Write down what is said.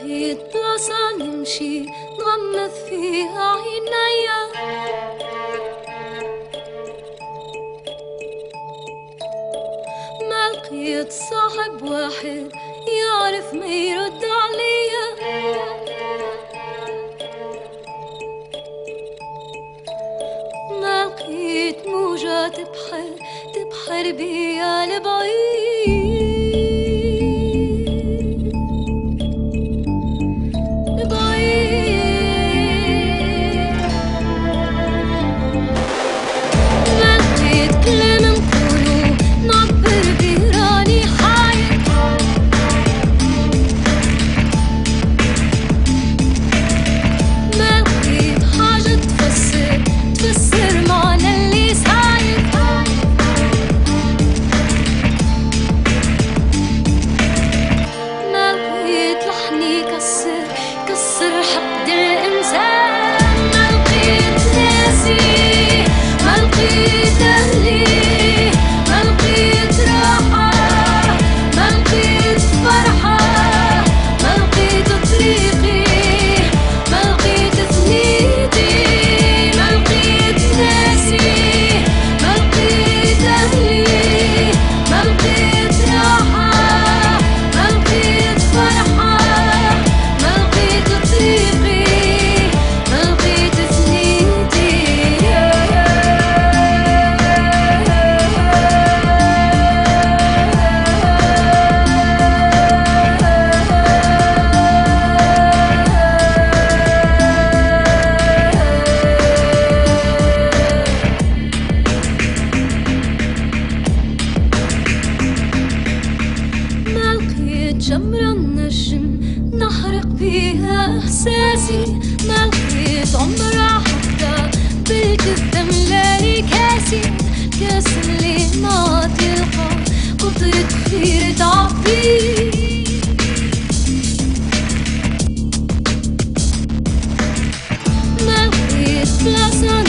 بقيت بلاصة نمشي نغمض فيها عينيا ما لقيت صاحب واحد يعرف ما يرد عليا. ما لقيت موجات بحر تبحر بيا لبعيد شمرة النجم نحرق بيها إحساسي. ما لقيت عمرها حتى بالجثم لاني كاسي كاس اللي ما تلقى قطرة خير تعفي. ما لقيت بلاصة